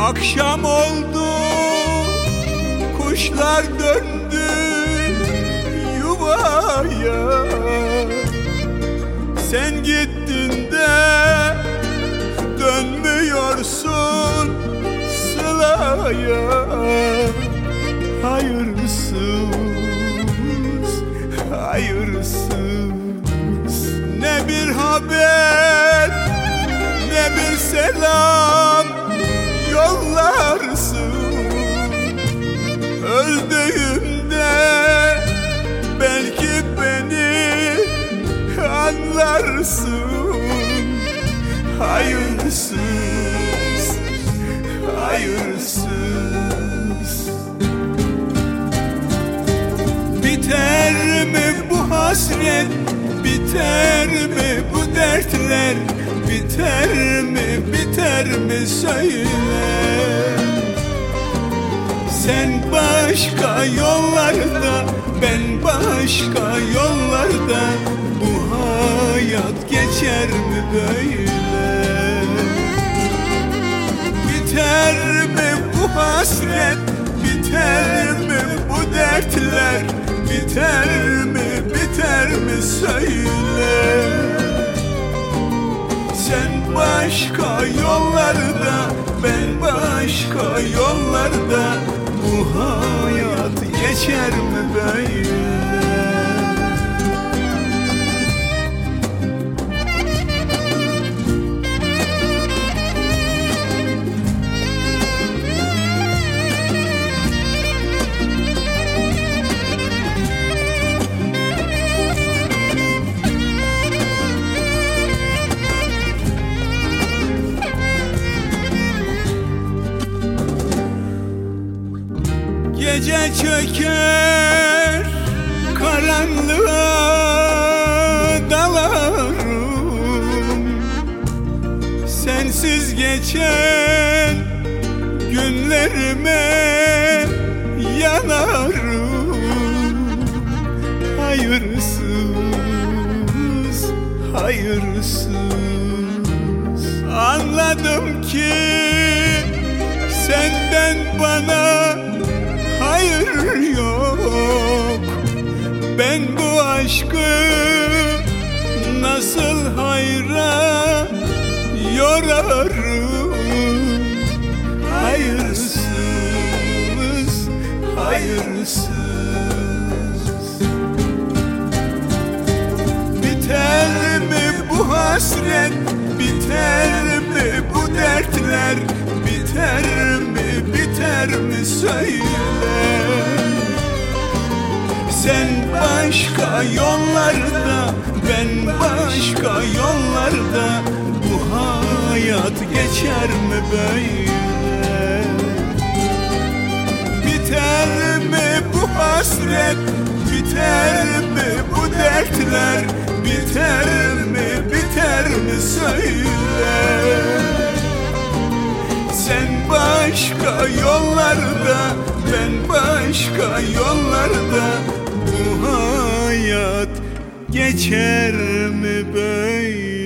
Akşam oldu Kuşlar döndü Yuvaya. Sen gittin de Dönmüyorsun Sılaya Hayırsız Hayırsız. Ne bir haber Ne bir selam Anlarsın Hayırsız Hayırsız Biter mi bu hasret? Biter mi bu dertler? Biter mi biter mi söyle Sen başka yollarda Ben başka yollarda hayat geçer mi böyle? Biter mi bu hasret? Biter mi bu dertler? Biter mi biter mi söyle? Sen başka yollarda Ben başka yollarda Bu hayat geçer mi böyle Gece çöker karanlığa dalarım. Sensiz geçen günlerime yanarım. Hayırsız, hayırsız. Anladım ki senden bana Ben bu aşkı nasıl hayra yorarım? Hayırsız, hayırsız. Biter mi bu hasret, biter mi bu dertler? Biter mi, biter mi? Söyle başka yollarda, ben başka yollarda. Bu hayat geçer mi böyle? Biter mi bu hasret, biter mi bu dertler? Biter mi, biter mi söyle? Sen başka yollarda Ben başka yollarda Bu hayat geçer mi böyle